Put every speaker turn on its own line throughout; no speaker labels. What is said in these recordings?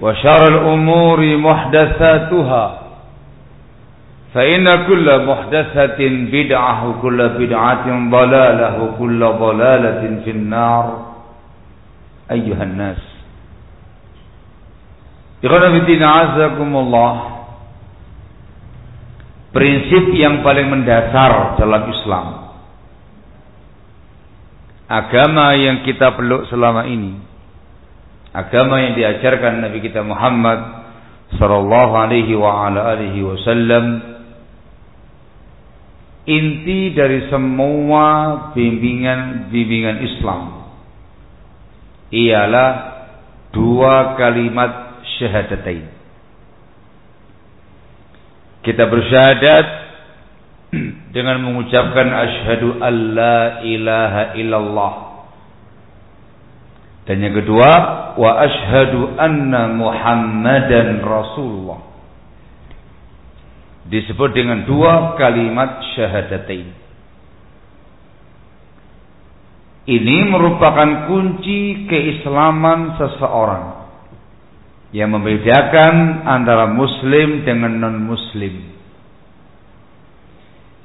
وشر الأمور محدثاتها فإن كل محدثة بدعة وكل بدعة ضلالة وكل ضلالة في النار أيها الناس Ikhwanafiddin azakumullah Prinsip yang paling mendasar dalam Islam Agama yang kita peluk selama ini Agama yang diajarkan Nabi kita Muhammad Sallallahu alaihi wa ala alihi wasallam Inti dari semua bimbingan-bimbingan Islam Ialah dua kalimat syahadatain. Kita bersyahadat dengan mengucapkan asyhadu alla ilaha illallah. Dan yang kedua, wa asyhadu anna Muhammadan Rasulullah. Disebut dengan dua kalimat syahadatain. Ini merupakan kunci keislaman seseorang yang membedakan antara muslim dengan non-muslim.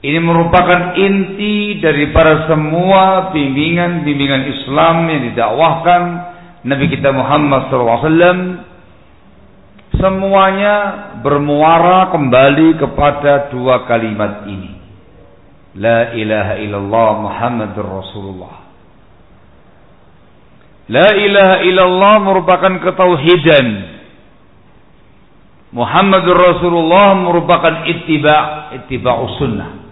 Ini merupakan inti dari para semua bimbingan-bimbingan Islam yang didakwahkan Nabi kita Muhammad SAW. Semuanya bermuara kembali kepada dua kalimat ini. La ilaha illallah Muhammadur Rasulullah. La ilaha illallah merupakan ketauhidan Muhammadur Rasulullah merupakan ittiba' ittiba'us sunnah.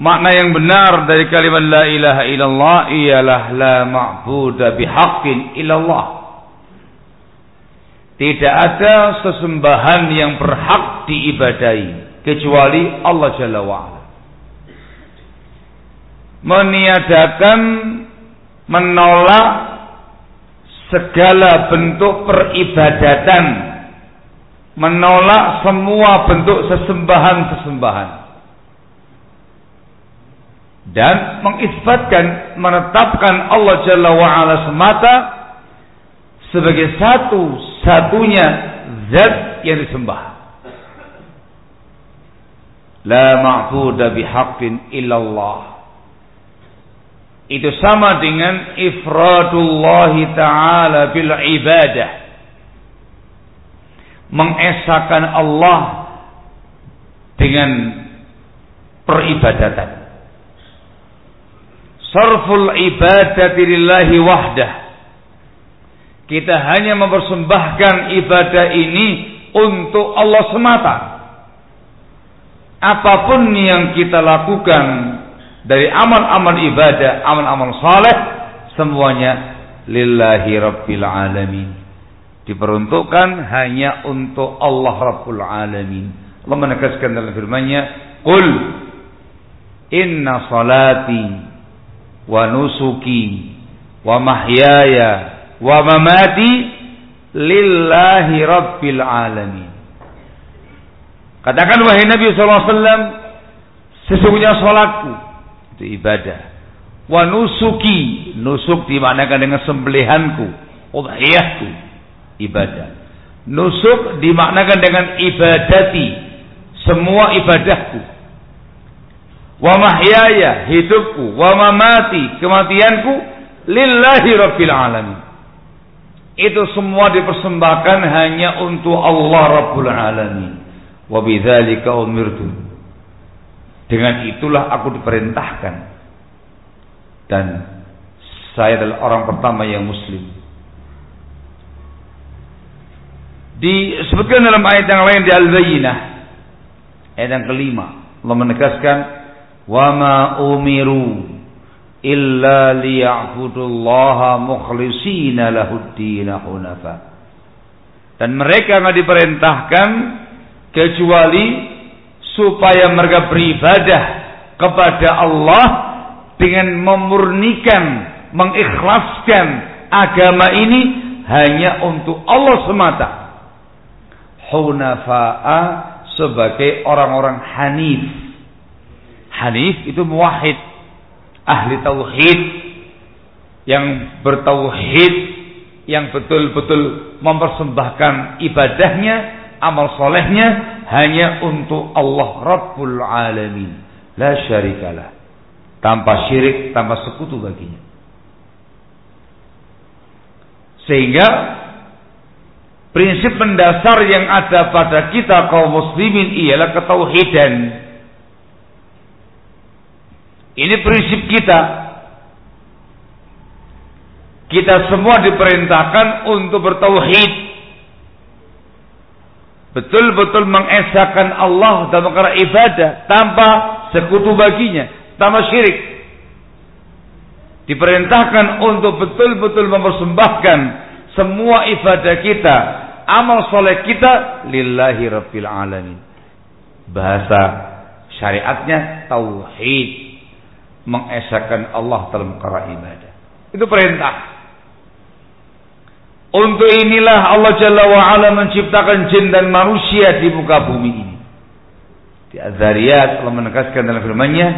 Makna yang benar dari kalimat la ilaha illallah ialah la ma'budu bihaqqin illallah. Tidak ada sesembahan yang berhak diibadai kecuali Allah Jalla wa'ala. Meniadakan menolak segala bentuk peribadatan menolak semua bentuk sesembahan-sesembahan dan mengisbatkan menetapkan Allah Jalla wa'ala semata sebagai satu-satunya zat yang disembah. La ma'budu bihaqqin illallah. Itu sama dengan ifradullah taala bil ibadah. Mengesahkan Allah dengan peribadatan sarful ibadati lillahi wahdah kita hanya mempersembahkan ibadah ini untuk Allah semata apa pun yang kita lakukan dari amal-amal ibadah, amal-amal saleh semuanya lillahi rabbil alamin. Diperuntukkan hanya untuk Allah Rabbul Alamin. Allah menegaskan dalam firman-Nya, "Qul inna salati wa nusuki wa mahyaya wa mamati lillahi rabbil alamin." Katakan wahai Nabi sallallahu alaihi wasallam, sesungguhnya salatku itu ibadah. Wa nusuki, nusuk dimanakan dengan sembelihanku, udhiyahku, ibadah. Nusuk dimaknakan dengan ibadati, semua ibadahku. Wa mahyaya, hidupku, wa mamati, kematianku, lillahi rabbil alamin. Itu semua dipersembahkan hanya untuk Allah Rabbul Alamin. Wa bidzalika umirtu dengan itulah aku diperintahkan. Dan saya adalah orang pertama yang muslim. Disebutkan dalam ayat yang lain di Al-Bayyinah. Ayat yang kelima. Allah menegaskan. وَمَا أُمِرُوا إِلَّا لِيَعْبُدُوا اللَّهَ مُخْلِصِينَ لَهُ الدِّينَ حُنَفًا Dan mereka nggak diperintahkan kecuali supaya mereka beribadah kepada Allah dengan memurnikan, mengikhlaskan agama ini hanya untuk Allah semata. Hunafa'a sebagai orang-orang hanif. Hanif itu muwahhid, ahli tauhid yang bertauhid yang betul-betul mempersembahkan ibadahnya, amal solehnya hanya untuk Allah Rabbul Alamin. La syarikalah. Tanpa syirik, tanpa sekutu baginya. Sehingga prinsip mendasar yang ada pada kita kaum muslimin ialah ketauhidan. Ini prinsip kita. Kita semua diperintahkan untuk bertauhid betul-betul mengesahkan Allah dalam perkara ibadah tanpa sekutu baginya, tanpa syirik. Diperintahkan untuk betul-betul mempersembahkan semua ibadah kita, amal soleh kita lillahi rabbil alamin. Bahasa syariatnya tauhid, mengesahkan Allah dalam perkara ibadah. Itu perintah. Untuk inilah Allah Jalla wa'ala menciptakan jin dan manusia di muka bumi ini. Di Az-Zariyat Allah menegaskan dalam firman-Nya,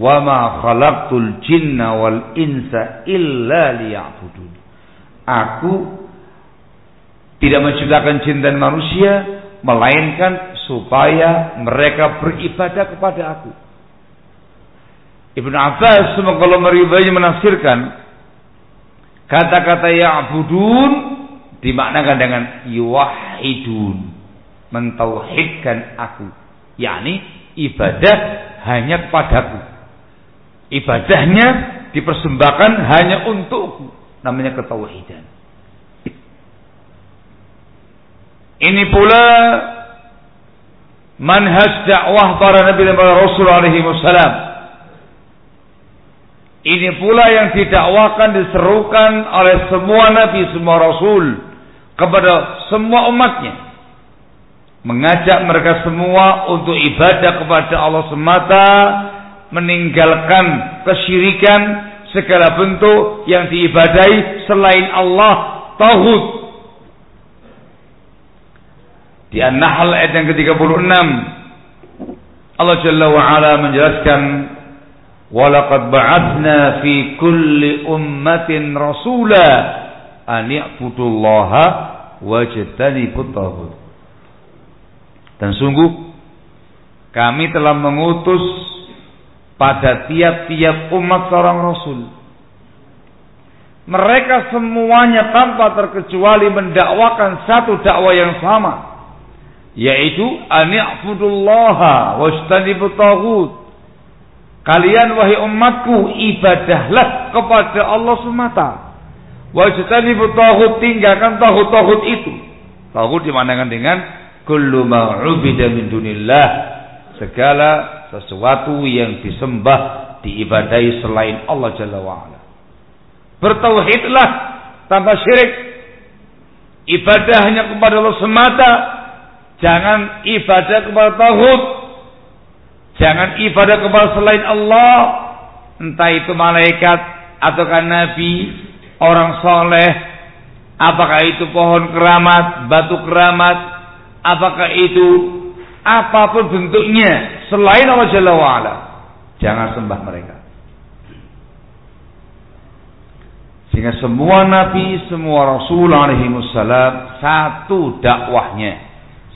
"Wa ma khalaqtul jinna wal insa illa liya'budun." Aku tidak menciptakan jin dan manusia melainkan supaya mereka beribadah kepada aku. Ibnu Abbas semoga Allah meribanya menafsirkan kata-kata ya'budun dimaknakan dengan yuwahidun mentauhidkan aku. Yakni ibadah hanya kepadaku. Ibadahnya dipersembahkan hanya untukku. Namanya ketauhidan. Ini pula manhaj dakwah para nabi dan para rasul alaihi wasallam ini pula yang didakwakan diserukan oleh semua nabi semua rasul kepada semua umatnya. Mengajak mereka semua untuk ibadah kepada Allah semata meninggalkan kesyirikan segala bentuk yang diibadai selain Allah tauhid. Di An-Nahl ayat yang ke-36 Allah Jalla wa ala menjelaskan Walaqad ba'athna fi kulli ummatin rasula an i'budullaha wajtanibut taghut. Dan sungguh kami telah mengutus pada tiap-tiap umat seorang rasul mereka semuanya tanpa terkecuali mendakwakan satu dakwah yang sama yaitu ani'budullaha wastanibu taghut kalian wahai umatku ibadahlah kepada Allah semata wastanibu taghut tinggalkan taghut-taghut itu taghut dimanakan dengan kullu ma'ubida min dunillah segala sesuatu yang disembah diibadahi selain Allah Jalla wa'ala Bertauhidlah tanpa syirik. Ibadah hanya kepada Allah semata. Jangan ibadah kepada tauhid. Jangan ibadah kepada selain Allah. Entah itu malaikat ataukah nabi, orang soleh, apakah itu pohon keramat, batu keramat, apakah itu apa pun bentuknya selain Allah Jalla wa'ala. Jangan sembah mereka. Sehingga semua nabi, semua rasul alaihi satu dakwahnya,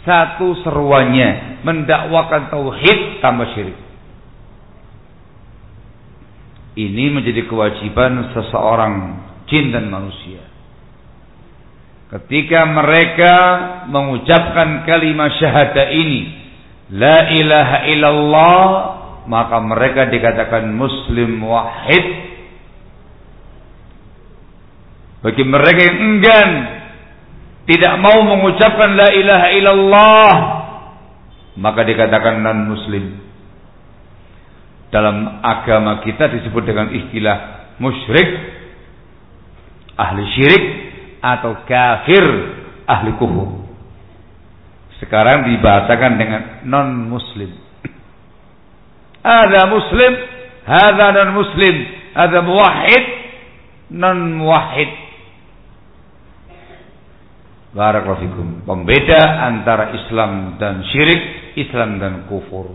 satu seruannya mendakwakan tauhid tanpa syirik. Ini menjadi kewajiban seseorang jin dan manusia. Ketika mereka mengucapkan kalimat syahadah ini, la ilaha illallah, maka mereka dikatakan muslim wahid bagi mereka yang enggan tidak mau mengucapkan la ilaha illallah maka dikatakan non muslim. Dalam agama kita disebut dengan istilah musyrik, ahli syirik atau kafir, ahli kufur. Sekarang dibahasakan dengan non muslim. Ada muslim, ada non muslim, ada muwahhid, non muwahhid. Barakallahu fikum. Pembeda antara Islam dan syirik, Islam dan kufur.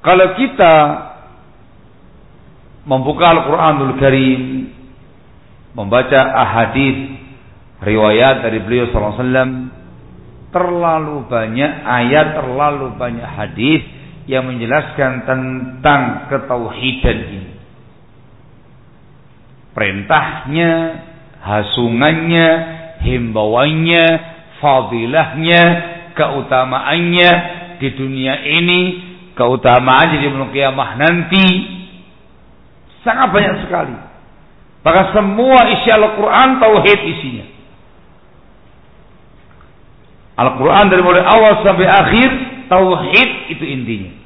Kalau kita membuka Al-Quranul Karim, membaca ahadith, riwayat dari beliau SAW, terlalu banyak ayat, terlalu banyak hadis yang menjelaskan tentang ketauhidan ini perintahnya, hasungannya, himbauannya, fadilahnya, keutamaannya di dunia ini, keutamaan di kiamah nanti sangat banyak sekali. Bahkan semua isi Al-Quran tauhid isinya. Al-Quran dari mulai awal sampai akhir tauhid itu intinya.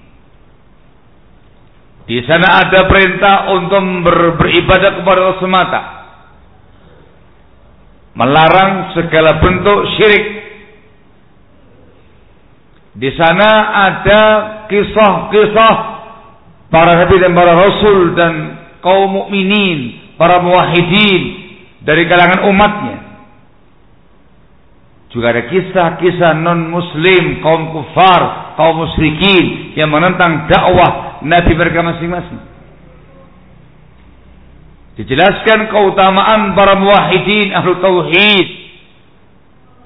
Di sana ada perintah untuk ber, beribadah kepada Allah semata. Melarang segala bentuk syirik. Di sana ada kisah-kisah para nabi dan para rasul dan kaum mukminin, para muwahhidin dari kalangan umatnya. Juga ada kisah-kisah non-muslim, kaum kufar, kaum musyrikin yang menentang dakwah nabi mereka masing-masing. Dijelaskan keutamaan para muwahhidin ahlu tauhid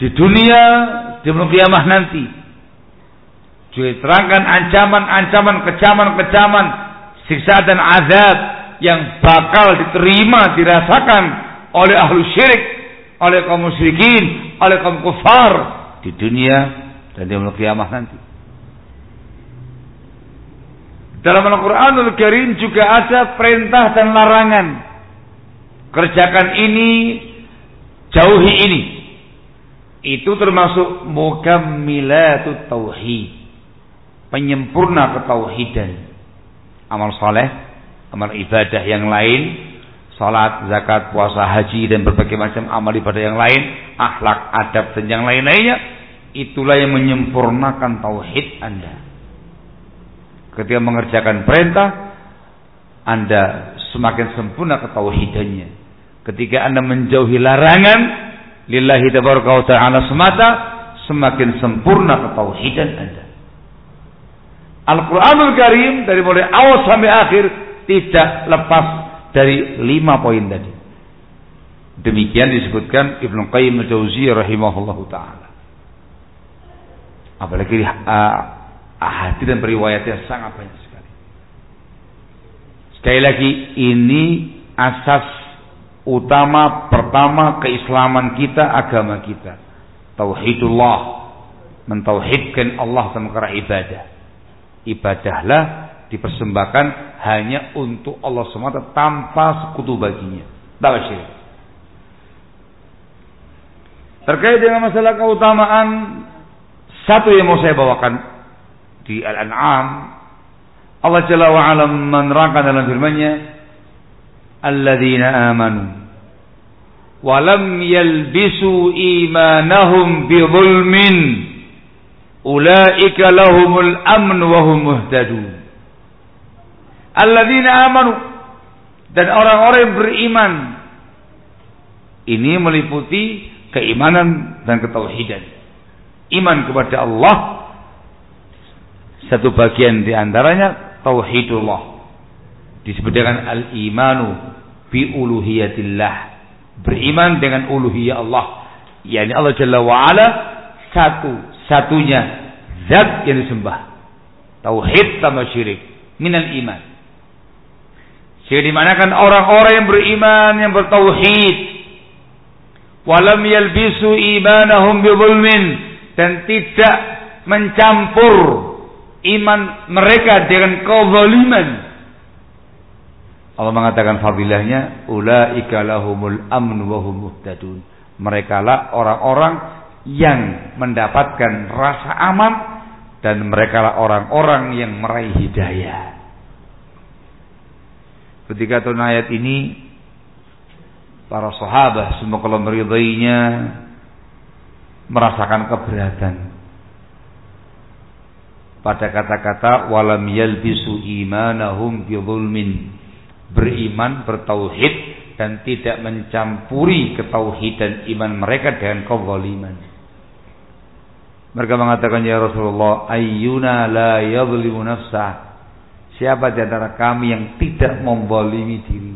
di dunia di kiamah nanti. Diterangkan ancaman-ancaman, kecaman-kecaman, siksa dan azab yang bakal diterima, dirasakan oleh ahlu syirik, oleh kaum musyrikin, oleh kaum kufar di dunia dan di kiamah nanti. Dalam Al-Quranul Karim juga ada perintah dan larangan. Kerjakan ini, jauhi ini. Itu termasuk mukammilatut tauhid. Penyempurna ketauhidan. Amal soleh, amal ibadah yang lain, salat, zakat, puasa, haji dan berbagai macam amal ibadah yang lain, akhlak, adab dan yang lain-lainnya, itulah yang menyempurnakan tauhid Anda. Ketika mengerjakan perintah, Anda semakin sempurna ketauhidannya. Ketika Anda menjauhi larangan, lillahi tabaraka wa ta'ala semata, semakin sempurna ketauhidan Anda. Al-Quranul Karim dari mulai awal sampai akhir tidak lepas dari lima poin tadi. Demikian disebutkan Ibnu Qayyim al-Jauziyah rahimahullahu taala. Apalagi uh, hadis dan periwayatnya sangat banyak sekali. Sekali lagi ini asas utama pertama keislaman kita, agama kita. Tauhidullah, mentauhidkan Allah sama cara ibadah. Ibadahlah dipersembahkan hanya untuk Allah semata tanpa sekutu baginya. Tak syirik. Terkait dengan masalah keutamaan satu yang mau saya bawakan di Al-An'am. Allah Jalla wa ala menerangkan dalam firman-Nya alladzina amanu wa lam yalbisu imanahum bi zulmin ulaika lahumul amn wa hum muhtadun. Alladzina amanu dan orang-orang yang beriman ini meliputi keimanan dan ketauhidan. Iman kepada Allah satu bagian di antaranya tauhidullah. Disebut dengan al-imanu bi uluhiyatillah. Beriman dengan uluhiyah Allah. Yakni Allah Jalla wa ala satu satunya zat yang disembah. Tauhid tanpa syirik. Minal iman. Sehingga dimanakan orang-orang yang beriman yang bertauhid. Walam yalbisu imanahum bi dan tidak mencampur iman mereka dengan kezaliman. Allah mengatakan fadilahnya ulaika lahumul amn wa hum muhtadun. Mereka lah orang-orang yang mendapatkan rasa aman dan mereka lah orang-orang yang meraih hidayah. Ketika turun ayat ini para sahabat semoga Allah meridainya merasakan keberatan pada kata-kata walam yalbisu imanahum bi beriman bertauhid dan tidak mencampuri ketauhidan iman mereka dengan kezaliman mereka mengatakan ya Rasulullah ayyuna la yadhlimu nafsah siapa di antara kami yang tidak membolimi diri?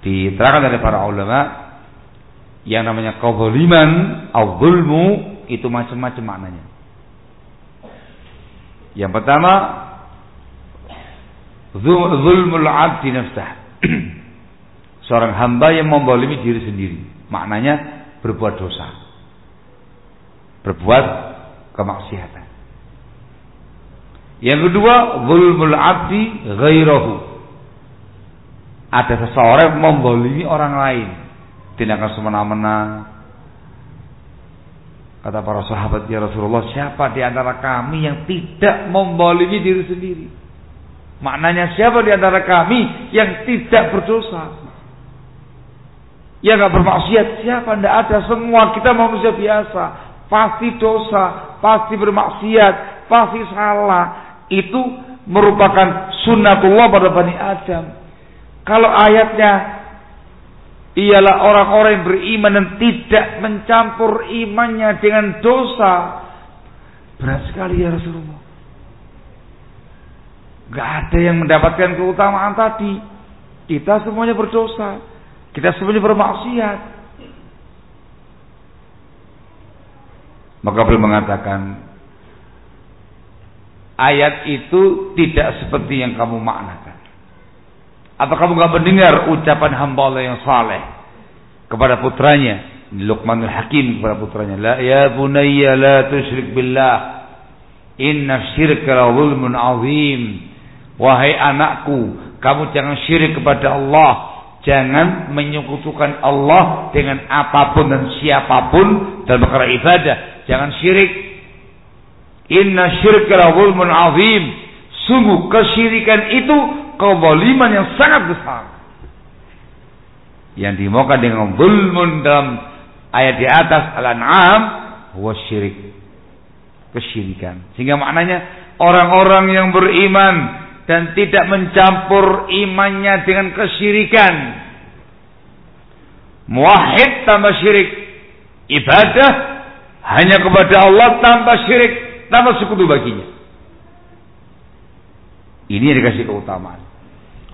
Diterangkan oleh para ulama yang namanya kezaliman al itu macam-macam maknanya. Yang pertama zulmul abdi nafsah. Seorang hamba yang membolimi diri sendiri. Maknanya berbuat dosa. Berbuat kemaksiatan. Yang kedua, zulmul abdi ghairahu. Ada seseorang membolimi orang lain tindakan semena-mena. Kata para sahabat ya Rasulullah, siapa di antara kami yang tidak membolimi diri sendiri? Maknanya siapa di antara kami yang tidak berdosa? Ya nggak bermaksiat, siapa? Tidak ada. Semua kita manusia biasa, pasti dosa, pasti bermaksiat, pasti salah. Itu merupakan sunnatullah pada Bani Adam. Kalau ayatnya ialah orang-orang yang beriman dan tidak mencampur imannya dengan dosa. Berat sekali ya Rasulullah. Gak ada yang mendapatkan keutamaan tadi. Kita semuanya berdosa. Kita semuanya bermaksiat. Maka beliau mengatakan ayat itu tidak seperti yang kamu maknakan. Apa kamu nggak mendengar ucapan hamba Allah yang saleh kepada putranya? Luqmanul Hakim kepada putranya, "La ya bunayya la tusyrik billah. Inna syirka la zulmun azim." Wahai anakku, kamu jangan syirik kepada Allah. Jangan menyekutukan Allah dengan apa pun dan siapa pun dalam perkara ibadah. Jangan syirik. Inna syirka la zulmun azim. Sungguh kesyirikan itu kezaliman yang sangat besar. Yang dimaukan dengan zulmun dalam ayat di atas Al-An'am huwa syirik. Kesyirikan. Sehingga maknanya orang-orang yang beriman dan tidak mencampur imannya dengan kesyirikan. Muwahhid tanpa syirik. Ibadah hanya kepada Allah tanpa syirik, tanpa sekutu baginya. Ini yang dikasih keutamaan.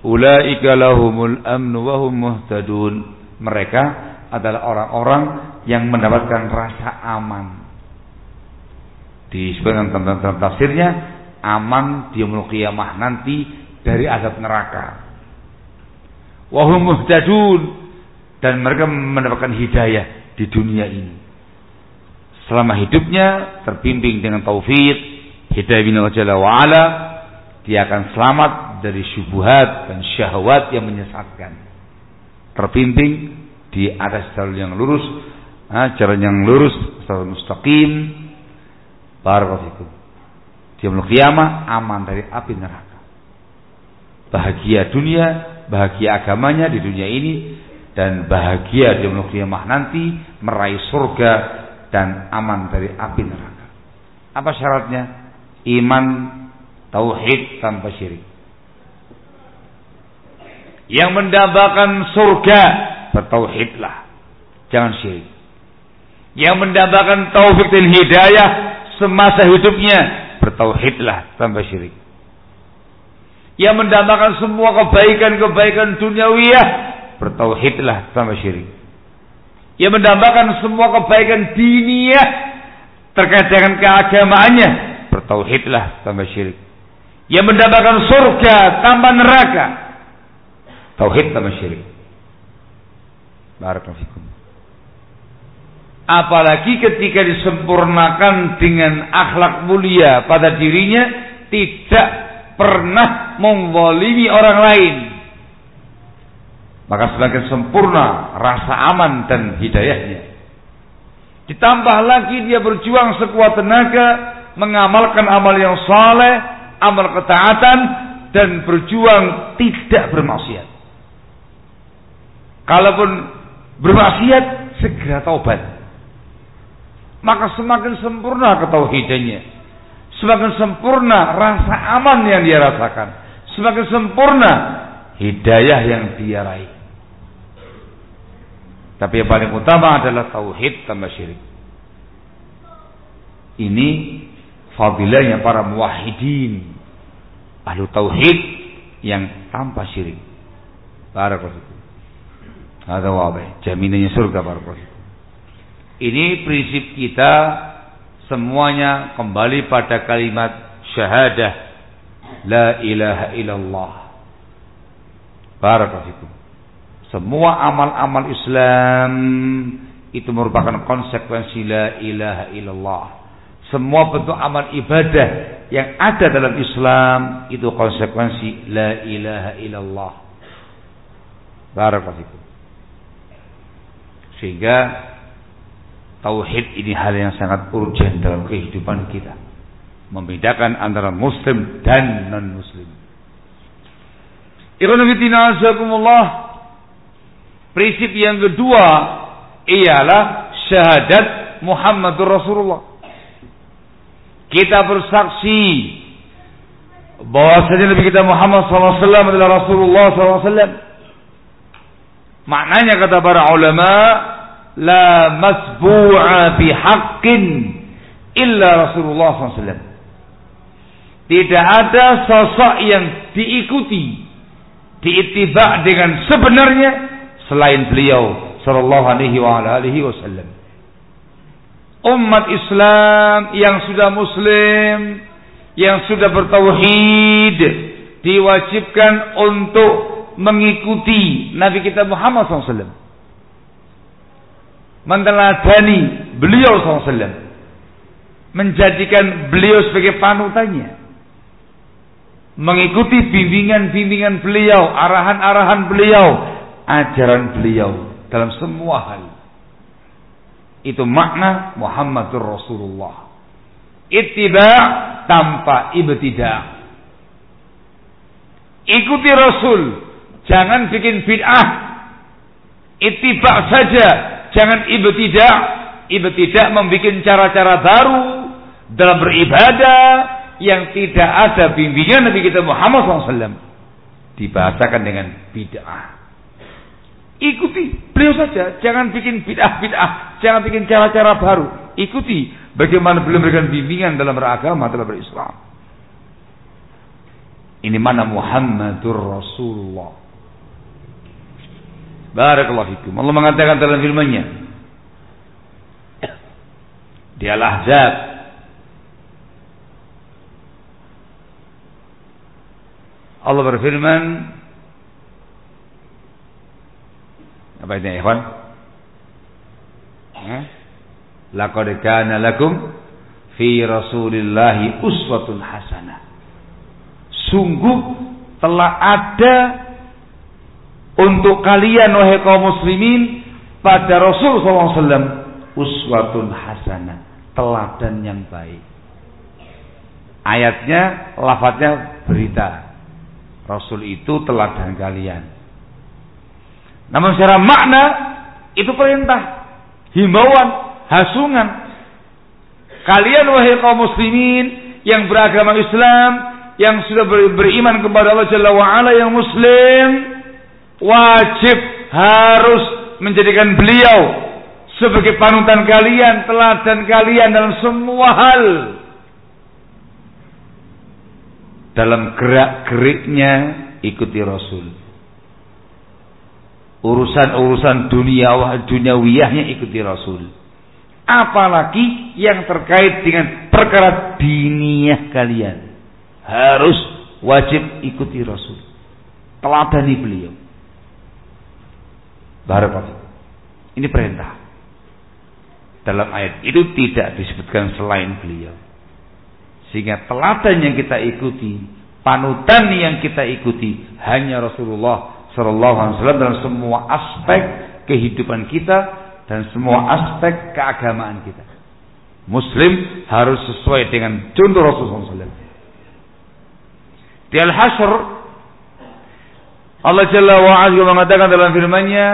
Ulaika lahumul amnu wa hum muhtadun. Mereka adalah orang-orang yang mendapatkan rasa aman. Disebutkan tentang tafsirnya aman di qiyamah nanti dari azab neraka. Wahum muhtadun dan mereka mendapatkan hidayah di dunia ini. Selama hidupnya terbimbing dengan taufik, hidayah bin Allah wa ala, dia akan selamat dari syubhat dan syahwat yang menyesatkan. Terbimbing di atas jalur yang lurus, jalan yang lurus, jalur mustaqim. Barakallahu Dia kiamah aman dari api neraka. Bahagia dunia, bahagia agamanya di dunia ini dan bahagia di kiamah nanti meraih surga dan aman dari api neraka. Apa syaratnya? Iman tauhid tanpa syirik. Yang mendambakan surga bertauhidlah, jangan syirik. Yang mendambakan taufik dan hidayah semasa hidupnya bertauhidlah tanpa syirik. Yang mendambakan semua kebaikan-kebaikan duniawiyah bertauhidlah tanpa syirik. Yang mendambakan semua kebaikan diniyah terkait dengan keagamaannya bertauhidlah tanpa syirik. Yang mendambakan surga tanpa neraka tauhid tanpa syirik. Barakallahu Apalagi ketika disempurnakan dengan akhlak mulia pada dirinya, tidak pernah membolimi orang lain. Maka semakin sempurna rasa aman dan hidayahnya. Ditambah lagi dia berjuang sekuat tenaga, mengamalkan amal yang saleh, amal ketaatan, dan berjuang tidak bermaksiat. Kalaupun bermaksiat, segera taubat maka semakin sempurna ketauhidannya. Semakin sempurna rasa aman yang dia rasakan. Semakin sempurna hidayah yang dia raih. Tapi yang paling utama adalah tauhid tanpa syirik. Ini fadilahnya para muwahhidin. Ahlu tauhid yang tanpa syirik. Barakallahu. Ada wabah. Jaminannya surga barakallahu. Ini prinsip kita semuanya kembali pada kalimat syahadah la ilaha illallah. Barakallahu Semua amal-amal Islam itu merupakan konsekuensi la ilaha illallah. Semua bentuk amal ibadah yang ada dalam Islam itu konsekuensi la ilaha illallah. Barakallahu Sehingga Tauhid ini hal yang sangat urgent dalam kehidupan kita. Membedakan antara muslim dan non-muslim. Prinsip yang kedua ialah syahadat Muhammadur Rasulullah. Kita bersaksi bahwasanya Nabi kita Muhammad SAW adalah Rasulullah SAW. Maknanya kata para ulama la masbu'a fi haqqin illa Rasulullah SAW. Tidak ada sosok yang diikuti, diittiba dengan sebenarnya selain beliau sallallahu alaihi wa alihi wasallam. Umat Islam yang sudah muslim, yang sudah bertauhid diwajibkan untuk mengikuti Nabi kita Muhammad SAW meneladani beliau SAW menjadikan beliau sebagai panutannya mengikuti bimbingan-bimbingan beliau arahan-arahan beliau ajaran beliau dalam semua hal. Itu makna Muhammadur Rasulullah. Ittiba tanpa ibtidah ikuti Rasul jangan bikin bid'ah ittiba saja Jangan ibtidak, ibtidak membuat cara-cara baru dalam beribadah yang tidak ada bimbingan Nabi kita Muhammad SAW. Dibahasakan dengan bid'ah. Ikuti beliau saja, jangan bikin bid'ah-bid'ah, jangan bikin cara-cara baru. Ikuti bagaimana beliau memberikan bimbingan dalam beragama, dalam berislam. Ini mana Muhammadur Rasulullah. Barakallahu fikum. Allah mengatakan dalam firman-Nya di Al-Ahzab Allah berfirman apa ini ya, ikhwan? Laqad kana lakum fi Rasulillahi uswatun hasanah. Sungguh telah ada untuk kalian wahai kaum muslimin pada Rasul SAW uswatun hasanah, teladan yang baik. Ayatnya, lafadznya berita. Rasul itu teladan kalian. Namun secara makna itu perintah, himbauan, hasungan. Kalian wahai kaum muslimin yang beragama Islam, yang sudah beriman kepada Allah Jalla wa yang muslim, wajib harus menjadikan beliau sebagai panutan kalian, teladan kalian dalam semua hal dalam gerak-geriknya ikuti Rasul. Urusan-urusan dunia duniawiyahnya ikuti Rasul. Apalagi yang terkait dengan perkara diniyah kalian. Harus wajib ikuti Rasul. Teladani beliau. Barakallahu. Ini perintah. Dalam ayat itu tidak disebutkan selain beliau. Sehingga teladan yang kita ikuti, panutan yang kita ikuti hanya Rasulullah Shallallahu Alaihi Wasallam dalam semua aspek kehidupan kita dan semua aspek keagamaan kita. Muslim harus sesuai dengan contoh Rasulullah SAW. Di Al-Hasr Allah Jalla wa Azza mengatakan dalam firman-Nya,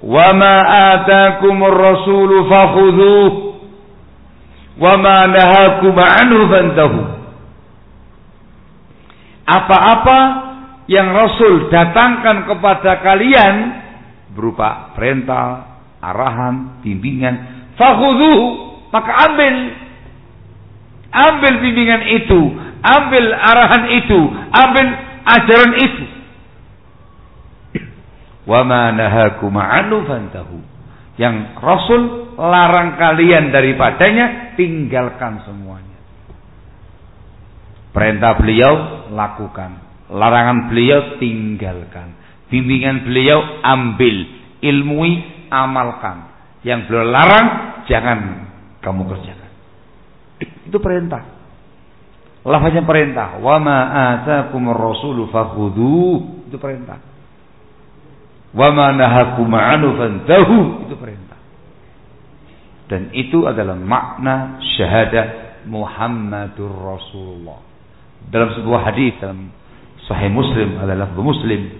"Wa ma atakumur rasulu fakhudhuhu wa ma nahakum. Apa-apa yang Rasul datangkan kepada kalian berupa perintah, arahan, bimbingan, fakhudhuhu, maka ambil. Ambil bimbingan itu, ambil arahan itu, ambil ajaran itu. Wa ma nahakum anhu fantahu. Yang Rasul larang kalian daripadanya, tinggalkan semuanya. Perintah beliau lakukan, larangan beliau tinggalkan. Bimbingan beliau ambil, ilmui, amalkan. Yang beliau larang jangan kamu kerjakan. Itu perintah. Lafaznya perintah. Wa ma atakumur rasulu fakhudhu. Itu perintah. Wa ma nahakum anhu fantahu. Itu perintah. Dan itu adalah makna syahadah Muhammadur Rasulullah. Dalam sebuah hadis dalam Sahih Muslim adalah Muslim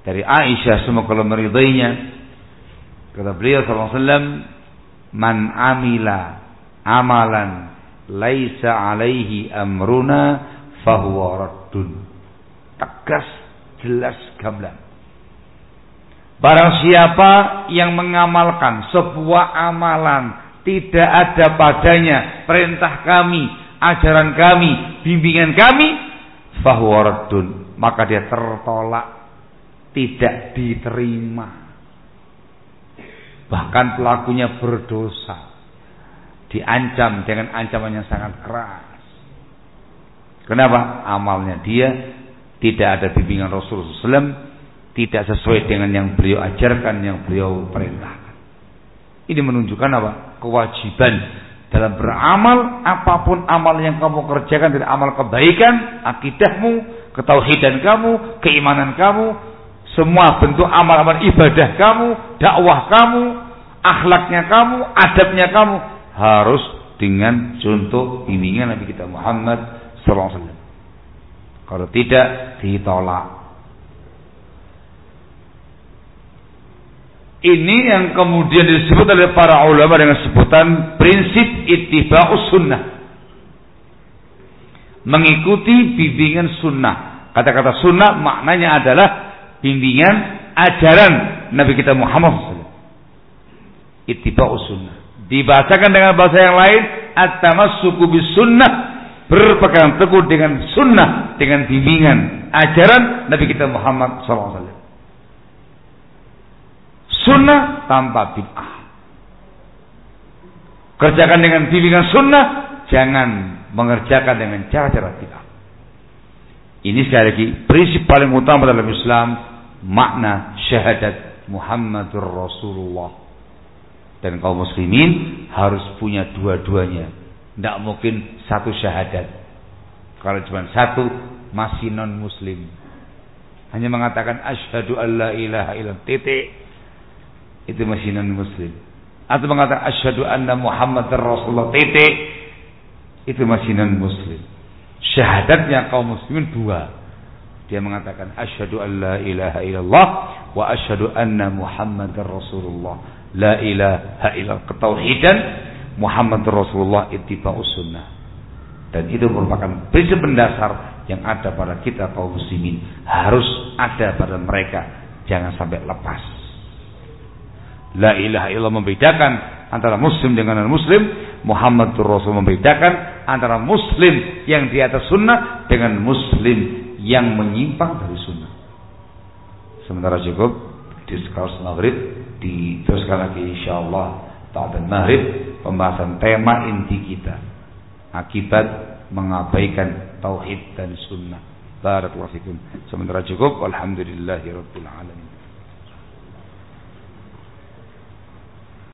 dari Aisyah semoga Allah meridainya kata beliau SAW man amila amalan laisa alaihi amruna fahuwa raddun tegas jelas gamblang Barang siapa yang mengamalkan sebuah amalan tidak ada padanya perintah kami, ajaran kami, bimbingan kami, fahuwaradun, maka dia tertolak, tidak diterima. Bahkan pelakunya berdosa. Diancam dengan ancaman yang sangat keras. Kenapa? Amalnya dia tidak ada bimbingan Rasulullah SAW tidak sesuai dengan yang beliau ajarkan, yang beliau perintahkan. Ini menunjukkan apa? Kewajiban dalam beramal apa pun amal yang kamu kerjakan dari amal kebaikan, akidahmu, ketauhidan kamu, keimanan kamu, semua bentuk amal-amal ibadah kamu, dakwah kamu, akhlaknya kamu, adabnya kamu harus dengan contoh bimbingan Nabi kita Muhammad SAW. Kalau tidak ditolak. Ini yang kemudian disebut oleh para ulama dengan sebutan prinsip ittiba'us sunnah. Mengikuti bimbingan sunnah. Kata-kata sunnah maknanya adalah bimbingan ajaran Nabi kita Muhammad SAW. Ittiba'us sunnah. Dibacakan dengan bahasa yang lain, at-tamassuku bis sunnah. Berpegang teguh dengan sunnah, dengan bimbingan ajaran Nabi kita Muhammad SAW. Sunnah tanpa bid'ah. Kerjakan dengan bimbingan sunnah, jangan mengerjakan dengan cara-cara bid'ah. Ini sekali lagi prinsip paling utama dalam Islam makna syahadat Muhammadur Rasulullah. Dan kaum muslimin harus punya dua-duanya. Tidak mungkin satu syahadat. Kalau cuma satu masih non muslim. Hanya mengatakan asyhadu alla ilaha illallah titik itu masih non muslim. Atau mengatakan asyhadu anna Muhammadar Rasulullah titik itu masih non muslim. Syahadatnya kaum muslimin dua. Dia mengatakan asyhadu an la ilaha illallah wa asyhadu anna Muhammadar Rasulullah. La ilaha illallah ketauhidan Muhammad Rasulullah ittiba'us sunnah. Dan itu merupakan prinsip mendasar yang ada pada kita kaum muslimin. Harus ada pada mereka. Jangan sampai lepas. La ilaha illallah membedakan antara muslim dengan non muslim. Muhammad Rasul membedakan antara muslim yang di atas sunnah dengan muslim yang menyimpang dari sunnah. Sementara cukup diskus maghrib diteruskan lagi insyaallah ta'ala maghrib pembahasan tema inti kita akibat mengabaikan tauhid dan sunnah. Barakallahu fikum. Sementara cukup. Alhamdulillahirabbil alamin.